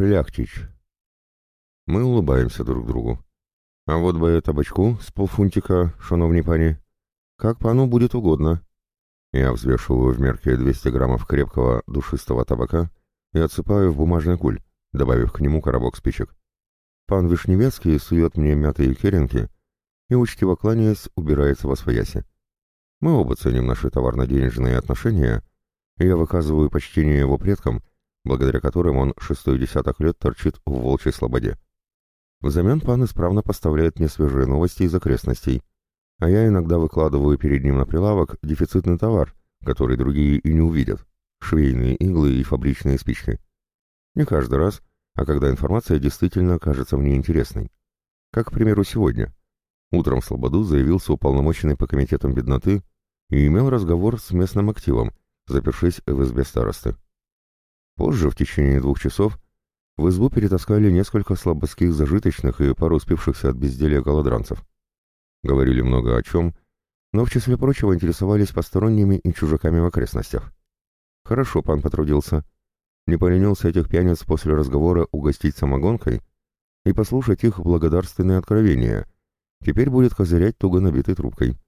Шляхтич. Мы улыбаемся друг другу. А вот бы табачку с полфунтика, шановни пани. Как пану будет угодно. Я взвешиваю в мерке 200 граммов крепкого душистого табака и отсыпаю в бумажный куль, добавив к нему коробок спичек. Пан Вишневецкий сует мне мятые керенки и, учтиво кланяясь, убирается во свояси. Мы оба ценим наши товарно-денежные отношения, и я выказываю почтение его предкам, благодаря которым он шестой десяток лет торчит в волчьей слободе. Взамен пан исправно поставляет мне свежие новости из окрестностей, а я иногда выкладываю перед ним на прилавок дефицитный товар, который другие и не увидят — швейные иглы и фабричные спички. Не каждый раз, а когда информация действительно кажется мне интересной. Как, к примеру, сегодня. Утром в Слободу заявился уполномоченный по комитетам бедноты и имел разговор с местным активом, запершись в избе старосты. Позже, в течение двух часов, в избу перетаскали несколько слабоских зажиточных и пару успевшихся от безделия голодранцев. Говорили много о чем, но в числе прочего интересовались посторонними и чужаками в окрестностях. Хорошо пан потрудился. Не поленился этих пьяниц после разговора угостить самогонкой и послушать их благодарственные откровения. Теперь будет козырять туго набитой трубкой.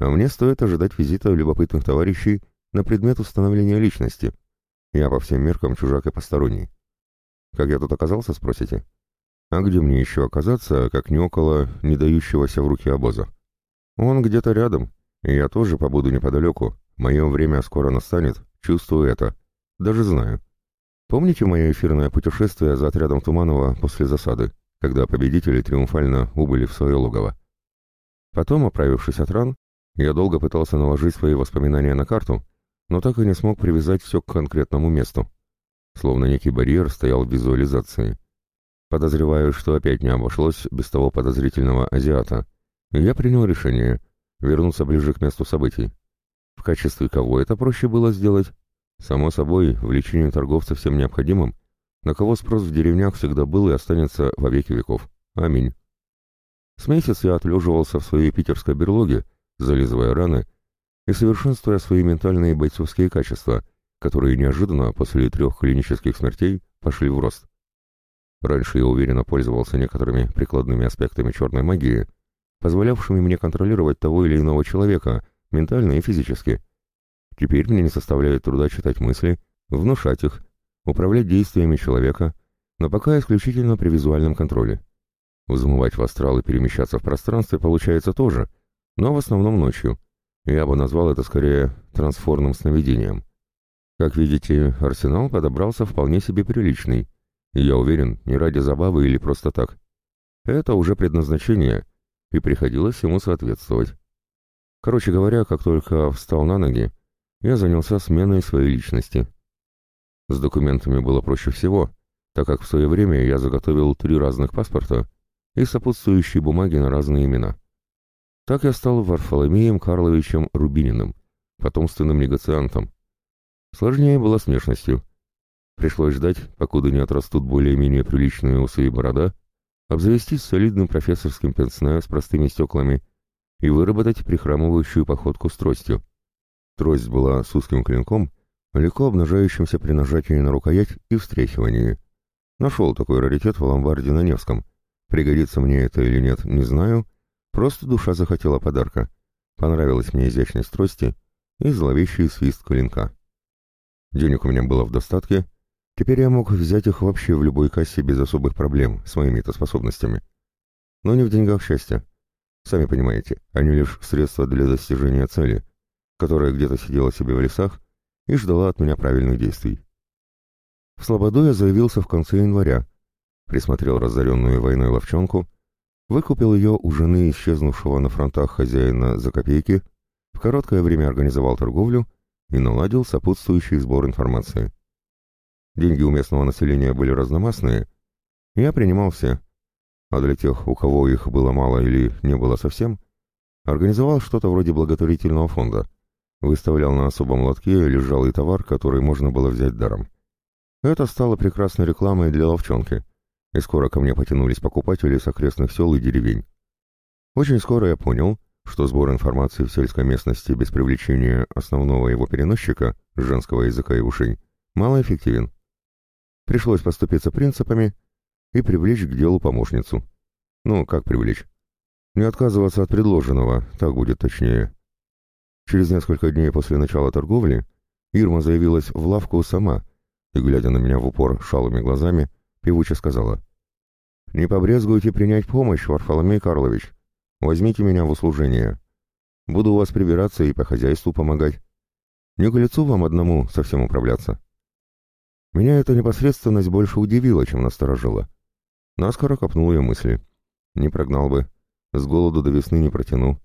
А мне стоит ожидать визита любопытных товарищей на предмет установления личности. Я по всем меркам чужак и посторонний. Как я тут оказался, спросите? А где мне еще оказаться, как не около не дающегося в руки обоза? Он где-то рядом, и я тоже побуду неподалеку. Мое время скоро настанет, чувствую это. Даже знаю. Помните мое эфирное путешествие за отрядом Туманова после засады, когда победители триумфально убыли в свое логово? Потом, оправившись от ран, я долго пытался наложить свои воспоминания на карту, но так и не смог привязать все к конкретному месту словно некий барьер стоял в визуализации. Подозреваю, что опять не обошлось без того подозрительного азиата, я принял решение вернуться ближе к месту событий. В качестве кого это проще было сделать? Само собой, в лечении торговца всем необходимым, на кого спрос в деревнях всегда был и останется во веки веков. Аминь. С месяц я отлеживался в своей питерской берлоге, зализывая раны и совершенствуя свои ментальные бойцовские качества, которые неожиданно после трех клинических смертей пошли в рост. Раньше я уверенно пользовался некоторыми прикладными аспектами черной магии, позволявшими мне контролировать того или иного человека, ментально и физически. Теперь мне не составляет труда читать мысли, внушать их, управлять действиями человека, но пока исключительно при визуальном контроле. Взмывать в астрал и перемещаться в пространстве получается тоже, но в основном ночью. Я бы назвал это скорее трансформным сновидением. Как видите, арсенал подобрался вполне себе приличный. Я уверен, не ради забавы или просто так. Это уже предназначение, и приходилось ему соответствовать. Короче говоря, как только встал на ноги, я занялся сменой своей личности. С документами было проще всего, так как в свое время я заготовил три разных паспорта и сопутствующие бумаги на разные имена. Так я стал Варфоломеем Карловичем Рубининым, потомственным негациантом, Сложнее было с внешностью. Пришлось ждать, покуда не отрастут более-менее приличные усы и борода, обзавестись солидным профессорским пенсне с простыми стеклами и выработать прихрамывающую походку с тростью. Трость была с узким клинком, легко обнажающимся при нажатии на рукоять и встряхивании. Нашел такой раритет в ломбарде на Невском. Пригодится мне это или нет, не знаю. Просто душа захотела подарка. Понравилась мне изящность трости и зловещий свист клинка. Денег у меня было в достатке, теперь я мог взять их вообще в любой кассе без особых проблем с моими-то способностями. Но не в деньгах счастья. Сами понимаете, они лишь средства для достижения цели, которая где-то сидела себе в лесах и ждала от меня правильных действий. В Слободу я заявился в конце января, присмотрел разоренную войной ловчонку, выкупил ее у жены исчезнувшего на фронтах хозяина за копейки, в короткое время организовал торговлю и наладил сопутствующий сбор информации. Деньги у местного населения были разномастные, я принимал все, а для тех, у кого их было мало или не было совсем, организовал что-то вроде благотворительного фонда, выставлял на особом лотке лежалый товар, который можно было взять даром. Это стало прекрасной рекламой для ловчонки, и скоро ко мне потянулись покупатели с окрестных сел и деревень. Очень скоро я понял, что сбор информации в сельской местности без привлечения основного его переносчика, женского языка и ушей, малоэффективен. Пришлось поступиться принципами и привлечь к делу помощницу. Ну, как привлечь? Не отказываться от предложенного, так будет точнее. Через несколько дней после начала торговли Ирма заявилась в лавку сама и, глядя на меня в упор шалыми глазами, певуче сказала. «Не побрезгуйте принять помощь, Варфоломей Карлович. Возьмите меня в услужение. Буду у вас прибираться и по хозяйству помогать. Не к лицу вам одному совсем управляться». Меня эта непосредственность больше удивила, чем насторожила. Наскоро копнул я мысли. Не прогнал бы. С голоду до весны не протяну.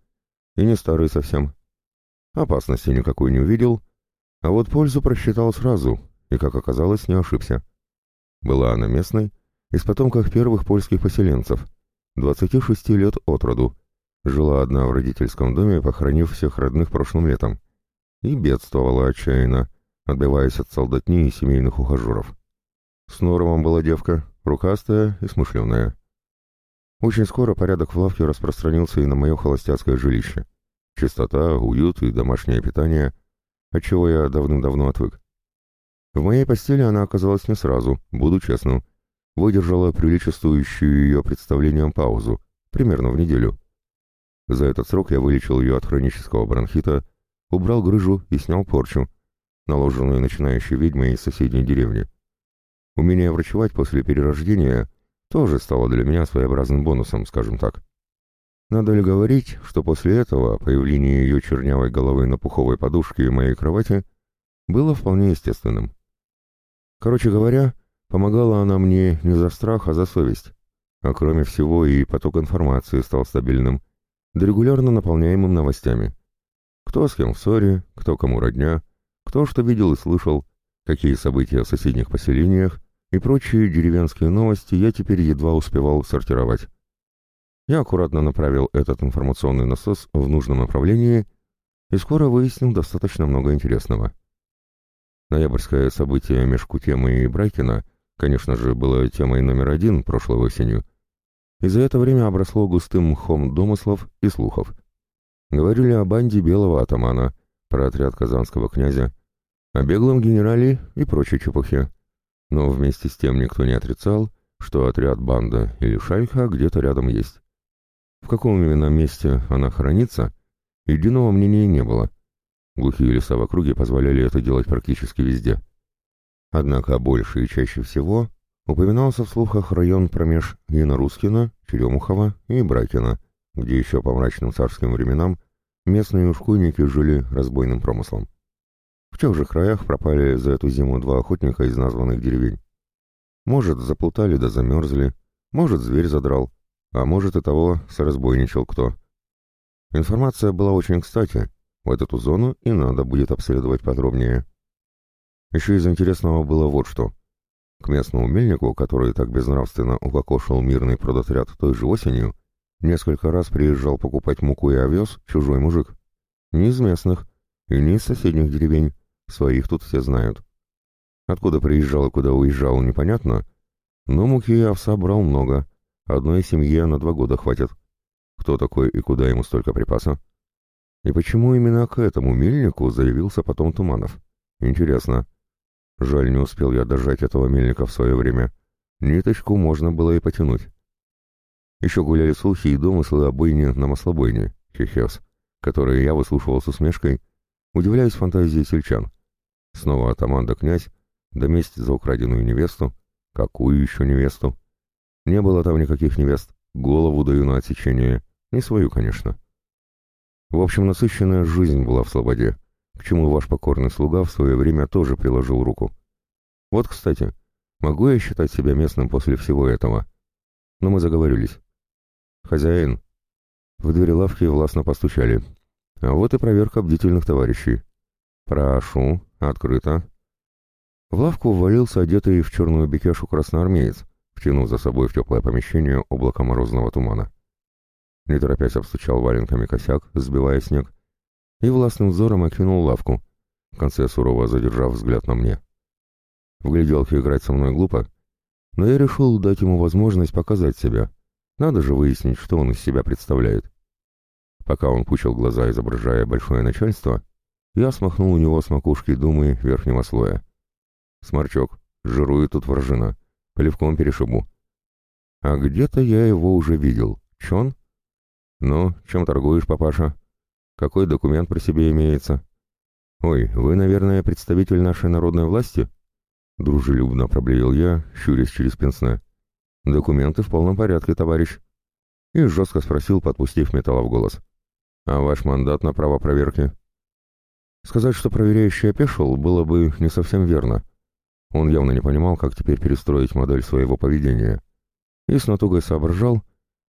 И не старый совсем. Опасности никакой не увидел, а вот пользу просчитал сразу, и, как оказалось, не ошибся. Была она местной, из потомков первых польских поселенцев, 26 лет от роду, жила одна в родительском доме, похоронив всех родных прошлым летом, и бедствовала отчаянно, отбиваясь от солдатни и семейных ухажеров. С норовом была девка, рукастая и смышленая. Очень скоро порядок в лавке распространился и на мое холостяцкое жилище. Чистота, уют и домашнее питание, от чего я давным-давно отвык. В моей постели она оказалась не сразу, буду честным. Выдержала приличествующую ее представлением паузу, примерно в неделю. За этот срок я вылечил ее от хронического бронхита, убрал грыжу и снял порчу, наложенную начинающей ведьмой из соседней деревни. Умение врачевать после перерождения тоже стало для меня своеобразным бонусом, скажем так. Надо ли говорить, что после этого появление ее чернявой головы на пуховой подушке моей кровати было вполне естественным. Короче говоря, помогала она мне не за страх, а за совесть. А кроме всего и поток информации стал стабильным, да регулярно наполняемым новостями. Кто с кем в ссоре, кто кому родня, кто что видел и слышал, какие события в соседних поселениях и прочие деревенские новости я теперь едва успевал сортировать. Я аккуратно направил этот информационный насос в нужном направлении и скоро выяснил достаточно много интересного. Ноябрьское событие меж Кутемой и Брайкина, конечно же, было темой номер один прошлой осенью, и за это время обросло густым мхом домыслов и слухов. Говорили о банде белого атамана, про отряд казанского князя, о беглом генерале и прочей чепухе. Но вместе с тем никто не отрицал, что отряд банда или шайка где-то рядом есть. В каком именно месте она хранится, единого мнения не было. Глухие леса в округе позволяли это делать практически везде. Однако больше и чаще всего упоминался в слухах район промеж Янорускина, Черемухова и Бракина, где еще по мрачным царским временам местные ушкуйники жили разбойным промыслом. В тех же краях пропали за эту зиму два охотника из названных деревень. Может, заплутали да замерзли, может, зверь задрал, а может и того соразбойничал кто. Информация была очень кстати, вот эту зону и надо будет обследовать подробнее. Еще из интересного было вот что. К местному мельнику, который так безнравственно укокошил мирный продотряд той же осенью, несколько раз приезжал покупать муку и овес чужой мужик. Не из местных и не из соседних деревень, своих тут все знают. Откуда приезжал и куда уезжал, непонятно, но муки и овса брал много, одной семье на два года хватит. Кто такой и куда ему столько припаса? И почему именно к этому мельнику заявился потом Туманов? Интересно. Жаль, не успел я дожать этого мельника в свое время. Ниточку можно было и потянуть. Еще гуляли слухи и домыслы о бойне на маслобойне, Чехес, которые я выслушивал с усмешкой, удивляюсь фантазии сельчан. Снова атаман да князь, да месть за украденную невесту. Какую еще невесту? Не было там никаких невест. Голову даю на отсечение. Не свою, конечно. В общем, насыщенная жизнь была в Слободе, к чему ваш покорный слуга в свое время тоже приложил руку. Вот, кстати, могу я считать себя местным после всего этого? Но мы заговорились. Хозяин. В двери лавки властно постучали. А вот и проверка бдительных товарищей. Прошу, открыто. В лавку ввалился одетый в черную бекешу красноармеец, втянув за собой в теплое помещение облако морозного тумана не торопясь обстучал валенками косяк, сбивая снег, и властным взором окинул лавку, в конце сурово задержав взгляд на мне. В гляделке играть со мной глупо, но я решил дать ему возможность показать себя. Надо же выяснить, что он из себя представляет. Пока он пучил глаза, изображая большое начальство, я смахнул у него с макушки думы верхнего слоя. «Сморчок, Жирует тут вражина. Плевком перешибу. А где-то я его уже видел. Чон? Ну, чем торгуешь, папаша? Какой документ при себе имеется? Ой, вы, наверное, представитель нашей народной власти? Дружелюбно проблеял я, щурясь через пенсне. Документы в полном порядке, товарищ. И жестко спросил, подпустив металла в голос. А ваш мандат на право проверки? Сказать, что проверяющий опешил, было бы не совсем верно. Он явно не понимал, как теперь перестроить модель своего поведения. И с натугой соображал,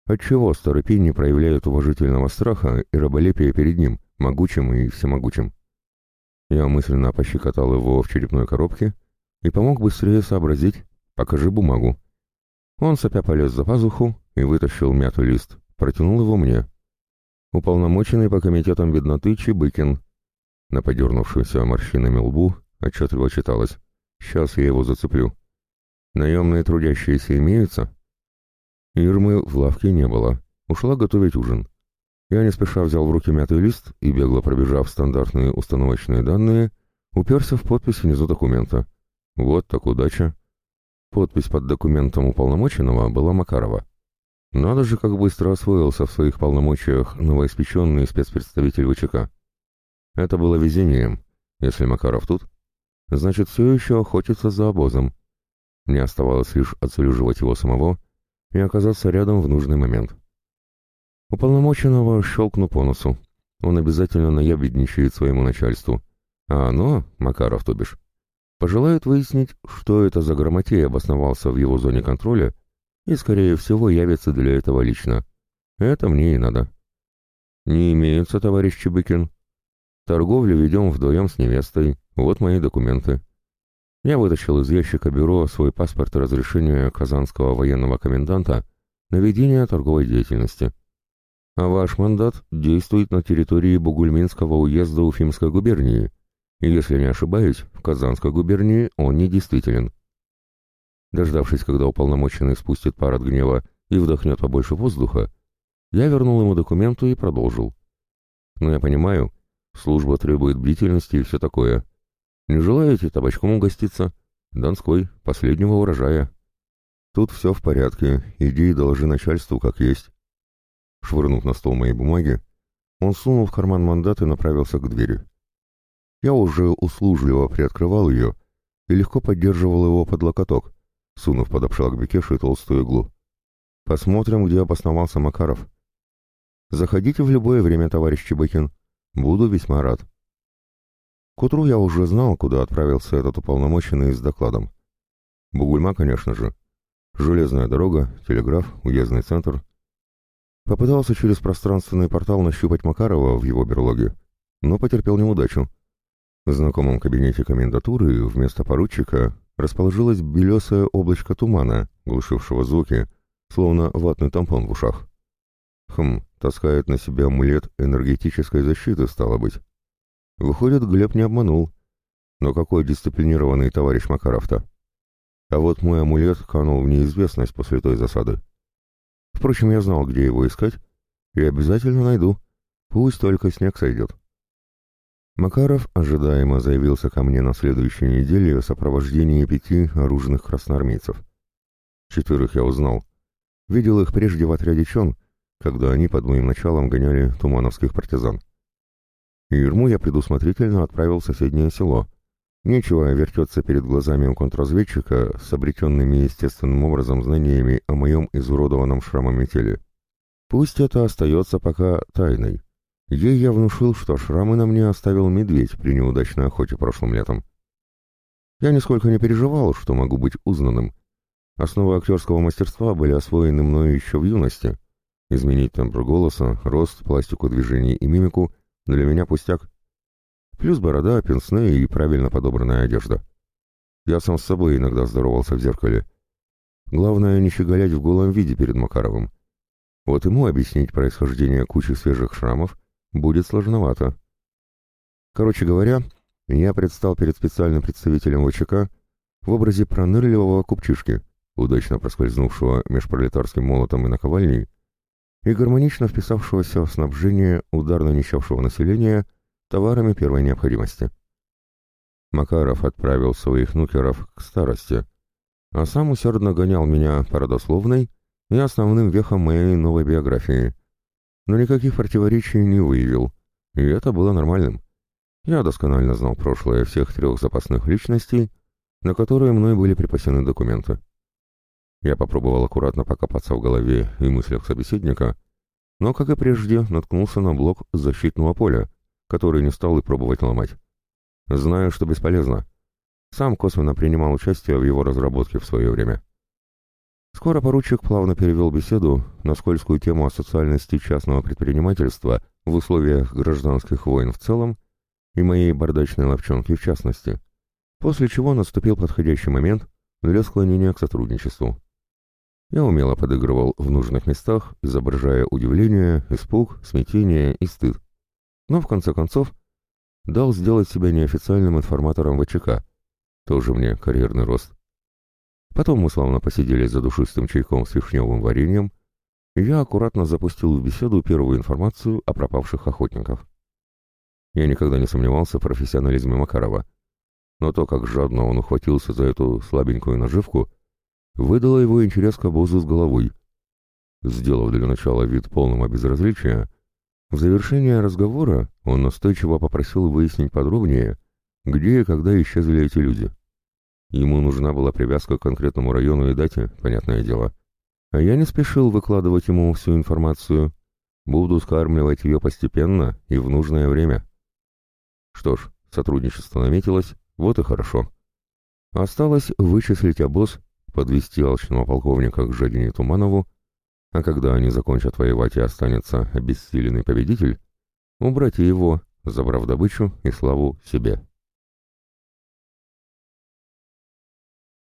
отчего старый пень не проявляет уважительного страха и раболепия перед ним, могучим и всемогучим. Я мысленно пощекотал его в черепной коробке и помог быстрее сообразить «покажи бумагу». Он сопя полез за пазуху и вытащил мятый лист, протянул его мне. Уполномоченный по комитетам бедноты Чебыкин, на подернувшемся морщинами лбу отчетливо читалось. «Сейчас я его зацеплю». «Наемные трудящиеся имеются?» Ирмы в лавке не было. Ушла готовить ужин. Я не спеша взял в руки мятый лист и, бегло пробежав стандартные установочные данные, уперся в подпись внизу документа. Вот так удача. Подпись под документом уполномоченного была Макарова. Надо же, как быстро освоился в своих полномочиях новоиспеченный спецпредставитель ВЧК. Это было везением. Если Макаров тут, значит, все еще охотится за обозом. Мне оставалось лишь отслеживать его самого и оказаться рядом в нужный момент. Уполномоченного щелкну по носу. Он обязательно наябедничает своему начальству. А оно, Макаров то бишь, пожелает выяснить, что это за грамотей обосновался в его зоне контроля и, скорее всего, явится для этого лично. Это мне и надо. Не имеются, товарищ Чебыкин. Торговлю ведем вдвоем с невестой. Вот мои документы. Я вытащил из ящика бюро свой паспорт и разрешение казанского военного коменданта на ведение торговой деятельности. А ваш мандат действует на территории Бугульминского уезда Уфимской губернии, и, если не ошибаюсь, в Казанской губернии он недействителен. Дождавшись, когда уполномоченный спустит пар от гнева и вдохнет побольше воздуха, я вернул ему документы и продолжил. Но я понимаю, Служба требует бдительности и все такое. Не желаете табачком угоститься? Донской, последнего урожая. Тут все в порядке, иди и доложи начальству, как есть. Швырнув на стол мои бумаги, он сунул в карман мандат и направился к двери. Я уже услужливо приоткрывал ее и легко поддерживал его под локоток, сунув под обшлаг Бекеши толстую иглу. Посмотрим, где обосновался Макаров. Заходите в любое время, товарищ Чебыкин. Буду весьма рад. К утру я уже знал, куда отправился этот уполномоченный с докладом. Бугульма, конечно же. Железная дорога, телеграф, уездный центр. Попытался через пространственный портал нащупать Макарова в его берлоге, но потерпел неудачу. В знакомом кабинете комендатуры вместо поручика расположилось белесое облачко тумана, глушившего звуки, словно ватный тампон в ушах. Хм, таскает на себе амулет энергетической защиты, стало быть. Выходит, Глеб не обманул. Но какой дисциплинированный товарищ Макаров-то? А вот мой амулет канул в неизвестность после той засады. Впрочем, я знал, где его искать, и обязательно найду. Пусть только снег сойдет. Макаров ожидаемо заявился ко мне на следующей неделе в сопровождении пяти оружных красноармейцев. Четверых я узнал. Видел их прежде в отряде Чон, когда они под моим началом гоняли тумановских партизан. Ирму я предусмотрительно отправил в соседнее село. Нечего вертеться перед глазами у контрразведчика с обретенными естественным образом знаниями о моем изуродованном шрамами теле. Пусть это остается пока тайной. Ей я внушил, что шрамы на мне оставил медведь при неудачной охоте прошлым летом. Я нисколько не переживал, что могу быть узнанным. Основы актерского мастерства были освоены мною еще в юности — Изменить тембр голоса, рост, пластику движений и мимику для меня пустяк. Плюс борода, пенсне и правильно подобранная одежда. Я сам с собой иногда здоровался в зеркале. Главное, не щеголять в голом виде перед Макаровым. Вот ему объяснить происхождение кучи свежих шрамов будет сложновато. Короче говоря, я предстал перед специальным представителем ВЧК в образе пронырливого купчишки, удачно проскользнувшего меж пролетарским молотом и наковальней, и гармонично вписавшегося в снабжение ударно нищавшего населения товарами первой необходимости. Макаров отправил своих нукеров к старости, а сам усердно гонял меня по родословной и основным вехам моей новой биографии. Но никаких противоречий не выявил, и это было нормальным. Я досконально знал прошлое всех трех запасных личностей, на которые мной были припасены документы. Я попробовал аккуратно покопаться в голове и мыслях собеседника, но, как и прежде, наткнулся на блок защитного поля, который не стал и пробовать ломать. Знаю, что бесполезно. Сам косвенно принимал участие в его разработке в свое время. Скоро поручик плавно перевел беседу на скользкую тему о социальности частного предпринимательства в условиях гражданских войн в целом и моей бардачной ловчонки в частности, после чего наступил подходящий момент для склонения к сотрудничеству. Я умело подыгрывал в нужных местах, изображая удивление, испуг, смятение и стыд. Но в конце концов дал сделать себя неофициальным информатором ВЧК. Тоже мне карьерный рост. Потом мы славно посидели за душистым чайком с вишневым вареньем, и я аккуратно запустил в беседу первую информацию о пропавших охотниках. Я никогда не сомневался в профессионализме Макарова, но то, как жадно он ухватился за эту слабенькую наживку, выдало его интерес к обозу с головой. Сделав для начала вид полного безразличия, в завершение разговора он настойчиво попросил выяснить подробнее, где и когда исчезли эти люди. Ему нужна была привязка к конкретному району и дате, понятное дело. А я не спешил выкладывать ему всю информацию. Буду скармливать ее постепенно и в нужное время. Что ж, сотрудничество наметилось, вот и хорошо. Осталось вычислить обоз, подвести алчного полковника к Жадине Туманову, а когда они закончат воевать и останется обессиленный победитель, убрать его, забрав добычу и славу себе.